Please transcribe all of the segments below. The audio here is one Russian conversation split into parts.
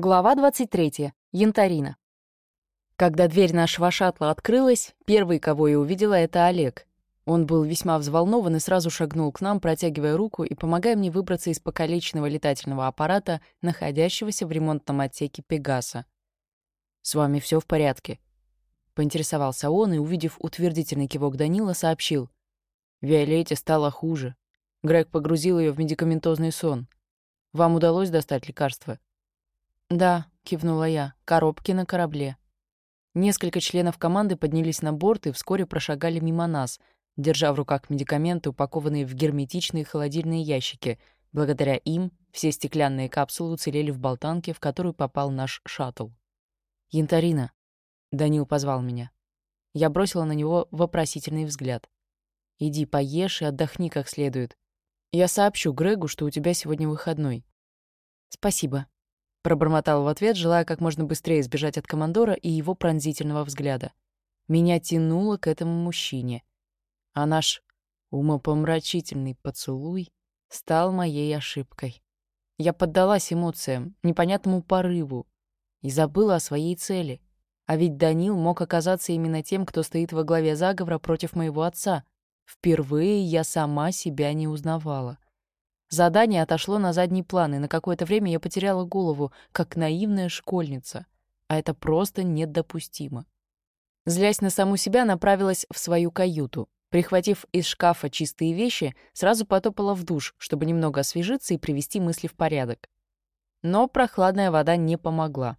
Глава 23. Янтарина. Когда дверь нашего шаттла открылась, первый, кого я увидела, это Олег. Он был весьма взволнован и сразу шагнул к нам, протягивая руку и помогая мне выбраться из покалеченного летательного аппарата, находящегося в ремонтном отсеке «Пегаса». «С вами все в порядке?» Поинтересовался он и, увидев утвердительный кивок Данила, сообщил. «Виолетте стало хуже. Грег погрузил ее в медикаментозный сон. Вам удалось достать лекарство?» «Да», — кивнула я, — «коробки на корабле». Несколько членов команды поднялись на борт и вскоре прошагали мимо нас, держа в руках медикаменты, упакованные в герметичные холодильные ящики. Благодаря им все стеклянные капсулы уцелели в болтанке, в которую попал наш шаттл. «Янтарина», — Данил позвал меня. Я бросила на него вопросительный взгляд. «Иди поешь и отдохни как следует. Я сообщу Грегу, что у тебя сегодня выходной». «Спасибо», Пробормотал в ответ, желая как можно быстрее избежать от командора и его пронзительного взгляда. Меня тянуло к этому мужчине. А наш умопомрачительный поцелуй стал моей ошибкой. Я поддалась эмоциям, непонятному порыву и забыла о своей цели. А ведь Данил мог оказаться именно тем, кто стоит во главе заговора против моего отца. Впервые я сама себя не узнавала. Задание отошло на задний план, и на какое-то время я потеряла голову, как наивная школьница. А это просто недопустимо. Злясь на саму себя, направилась в свою каюту. Прихватив из шкафа чистые вещи, сразу потопала в душ, чтобы немного освежиться и привести мысли в порядок. Но прохладная вода не помогла.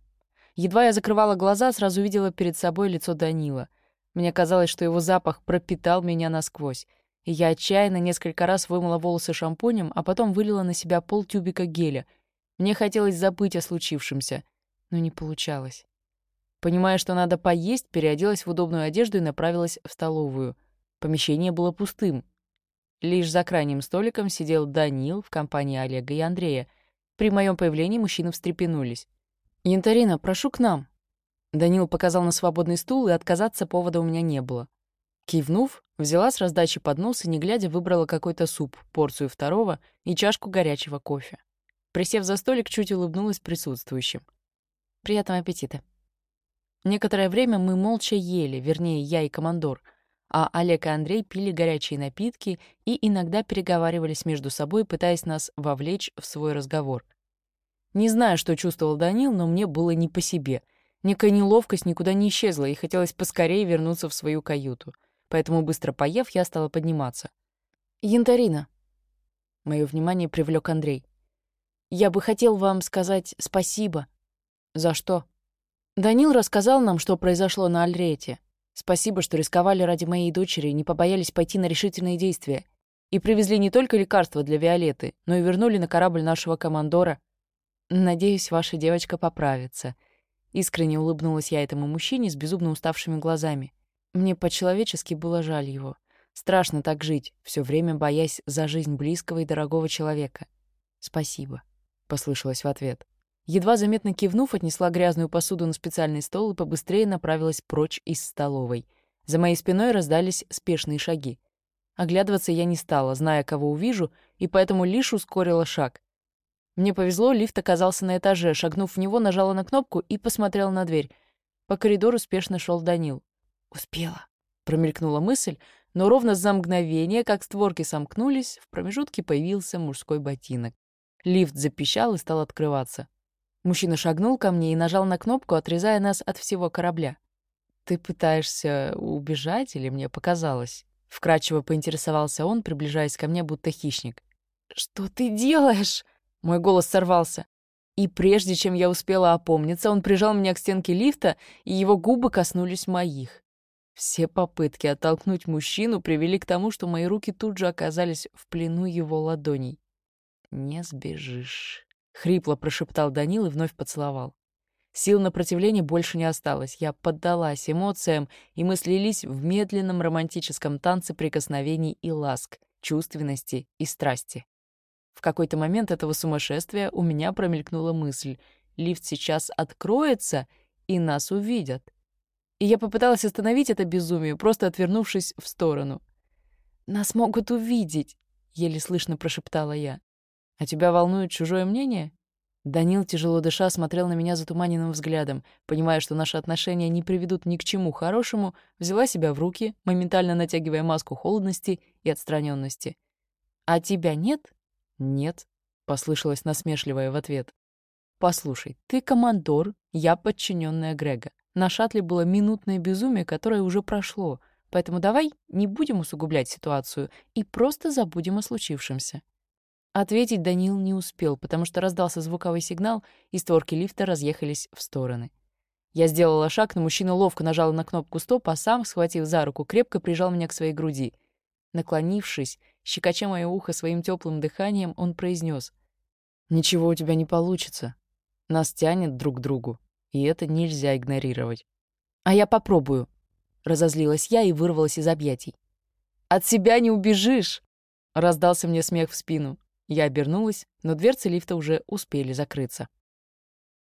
Едва я закрывала глаза, сразу видела перед собой лицо Данила. Мне казалось, что его запах пропитал меня насквозь я отчаянно несколько раз вымыла волосы шампунем, а потом вылила на себя полтюбика геля. Мне хотелось забыть о случившемся, но не получалось. Понимая, что надо поесть, переоделась в удобную одежду и направилась в столовую. Помещение было пустым. Лишь за крайним столиком сидел Данил в компании Олега и Андрея. При моем появлении мужчины встрепенулись. «Янтарина, прошу к нам». Данил показал на свободный стул, и отказаться повода у меня не было. Кивнув, взяла с раздачи поднос и, не глядя, выбрала какой-то суп, порцию второго и чашку горячего кофе. Присев за столик, чуть улыбнулась присутствующим. «Приятного аппетита». Некоторое время мы молча ели, вернее, я и командор, а Олег и Андрей пили горячие напитки и иногда переговаривались между собой, пытаясь нас вовлечь в свой разговор. Не знаю, что чувствовал Данил, но мне было не по себе. Некая неловкость никуда не исчезла, и хотелось поскорее вернуться в свою каюту — поэтому, быстро поев, я стала подниматься. «Янтарина!» Мое внимание привлек Андрей. «Я бы хотел вам сказать спасибо». «За что?» «Данил рассказал нам, что произошло на Альрете. Спасибо, что рисковали ради моей дочери и не побоялись пойти на решительные действия. И привезли не только лекарства для Виолетты, но и вернули на корабль нашего командора. Надеюсь, ваша девочка поправится». Искренне улыбнулась я этому мужчине с безумно уставшими глазами. Мне по-человечески было жаль его. Страшно так жить, все время боясь за жизнь близкого и дорогого человека. «Спасибо», — послышалось в ответ. Едва заметно кивнув, отнесла грязную посуду на специальный стол и побыстрее направилась прочь из столовой. За моей спиной раздались спешные шаги. Оглядываться я не стала, зная, кого увижу, и поэтому лишь ускорила шаг. Мне повезло, лифт оказался на этаже. Шагнув в него, нажала на кнопку и посмотрела на дверь. По коридору спешно шел Данил. «Успела», — промелькнула мысль, но ровно за мгновение, как створки сомкнулись, в промежутке появился мужской ботинок. Лифт запищал и стал открываться. Мужчина шагнул ко мне и нажал на кнопку, отрезая нас от всего корабля. «Ты пытаешься убежать или мне показалось?» Вкрадчиво поинтересовался он, приближаясь ко мне, будто хищник. «Что ты делаешь?» Мой голос сорвался. И прежде чем я успела опомниться, он прижал меня к стенке лифта, и его губы коснулись моих. Все попытки оттолкнуть мужчину привели к тому, что мои руки тут же оказались в плену его ладоней. «Не сбежишь», — хрипло прошептал Данил и вновь поцеловал. Сил на противление больше не осталось. Я поддалась эмоциям, и мы слились в медленном романтическом танце прикосновений и ласк, чувственности и страсти. В какой-то момент этого сумасшествия у меня промелькнула мысль. Лифт сейчас откроется, и нас увидят и я попыталась остановить это безумие, просто отвернувшись в сторону. «Нас могут увидеть», — еле слышно прошептала я. «А тебя волнует чужое мнение?» Данил, тяжело дыша, смотрел на меня затуманенным взглядом, понимая, что наши отношения не приведут ни к чему хорошему, взяла себя в руки, моментально натягивая маску холодности и отстраненности. «А тебя нет?» «Нет», — послышалось насмешливое в ответ. «Послушай, ты командор, я подчиненная Грега. На шаттле было минутное безумие, которое уже прошло, поэтому давай не будем усугублять ситуацию и просто забудем о случившемся». Ответить Данил не успел, потому что раздался звуковой сигнал, и створки лифта разъехались в стороны. Я сделала шаг, но мужчина ловко нажал на кнопку «Стоп», а сам, схватив за руку, крепко прижал меня к своей груди. Наклонившись, щекоча мое ухо своим теплым дыханием, он произнес: «Ничего у тебя не получится. Нас тянет друг к другу, и это нельзя игнорировать». «А я попробую», — разозлилась я и вырвалась из объятий. «От себя не убежишь!» — раздался мне смех в спину. Я обернулась, но дверцы лифта уже успели закрыться.